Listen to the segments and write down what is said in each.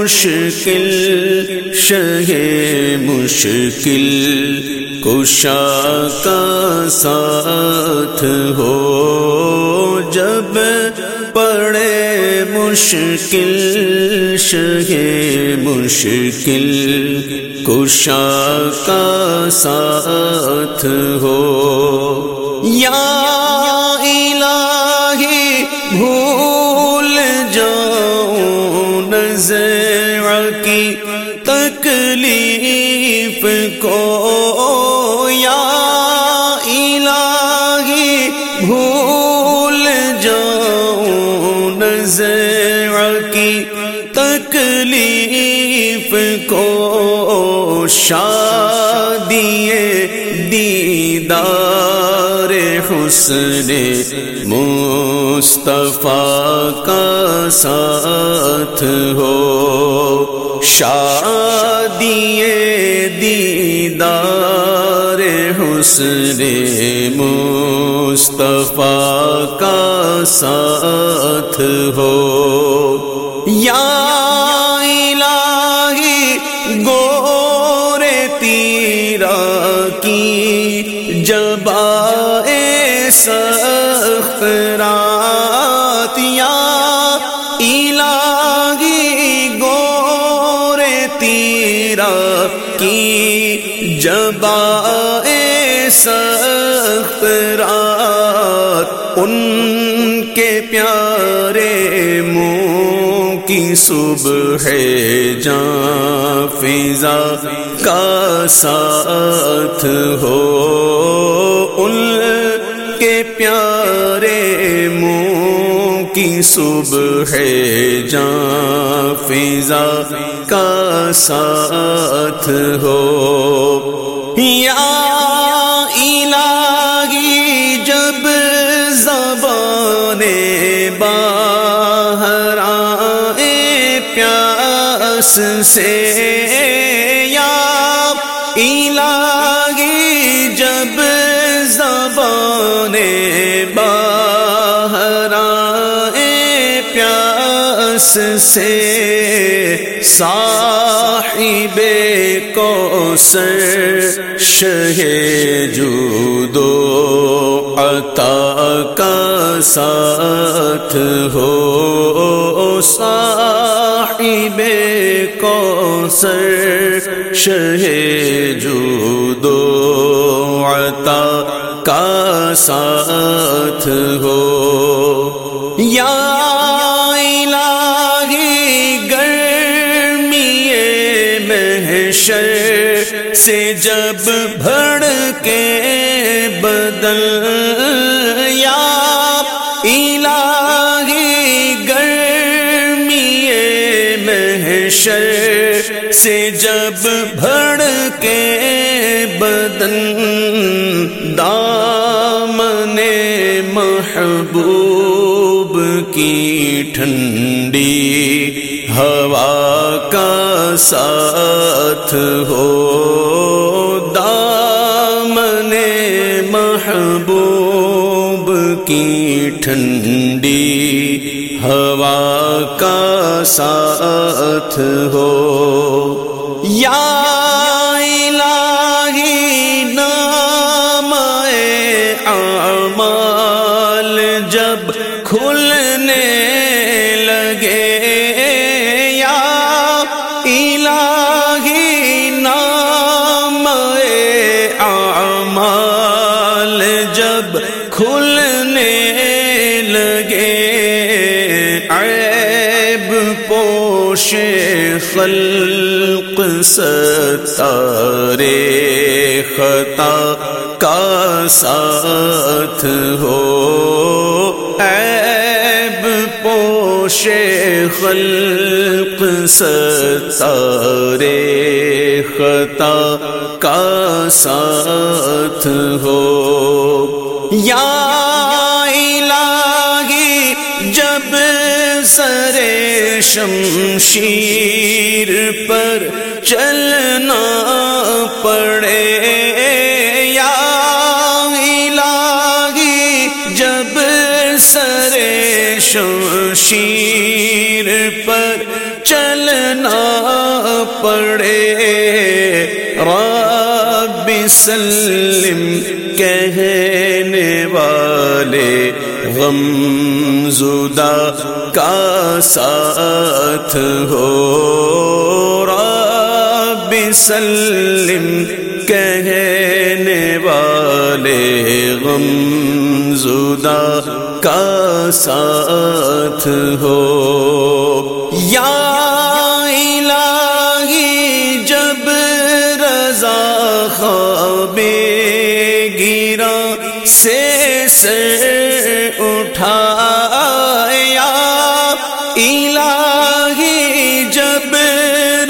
مشکل، شہ مشکل، کشا کا ساتھ ہو۔ جب پڑے مشکل، شہ مشکل، کشا کا ساتھ ہو۔ یا الہی، بھول جاؤں نظر۔ جاؤں نظر کی تکلیف کو شادی دیدار حسن مصطفیٰ کا ساتھ ہو۔ شادی دیدار حسن مصطفیٰ کا ساتھ ہو۔ یا الہی گور تیرا کی جب سخت رات یا الہی گور تیرا کی جب سخت رات ان کے پیارے منہ کی صبح ہے جان فضا کا ساتھ ہو۔ پیارے منہ کی صبح ہے جان فضا کا ساتھ ہو۔ یا الہی، جب زبان باہر آئے پیاس سے۔ یا الہی، جب زبان باہر آئے پیاس سے صاحب کو سر شہ جودو عطا کا ساتھ ہو صاحب کو سر شہ جودو کا ساتھ ہو۔ یا محشر سے جب بھڑ کے بدل۔ یا الہی، گرمی محشر سے جب بھڑ کے بدن دامن محبوب کی ٹھنڈی ہوا کا ساتھ ہو۔ دامن محبوب کی ٹھنڈی ہوا کا ساتھ ہو۔ یا جب کھلنے لگے الہی نام اعمال جب کھلنے لگے عیب پوش خلق ستارے خطا کا ساتھ ہو۔ عیب پوش خلق ستارے خطا کا ساتھ ہو۔ یا الہی، جب سر شمشیر پر چلنا پڑے۔ شمشیر پر چلنا پڑے۔ رب سلم کہنے والے، غم زدہ کا ساتھ ہو۔ رب سلم کہنے والے، غم زدہ کا ساتھ ہو۔ یا الہی، جب رضا خواب گیرا سے سے اٹھا۔ الہی، جب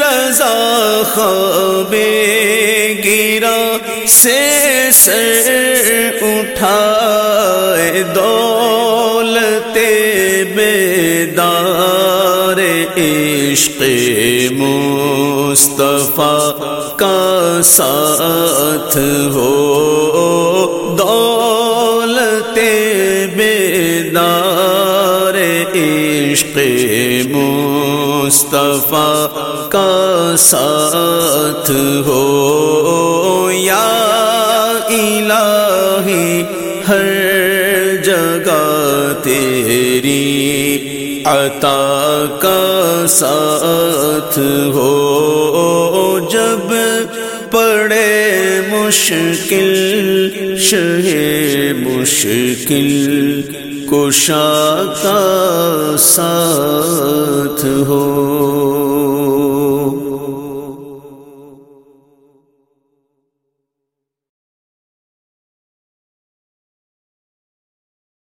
رضا خواب گیرا سے سے اٹھا دولت بیدار عشق مصطفیٰ کا ساتھ ہو دولت بیدار عشق مصطفیٰ کا ساتھ ہو یا الہی ہر جگہ تیری عطا کا ساتھ ہو جب پڑے مشکل شہ مشکل کشا کا ساتھ ہو۔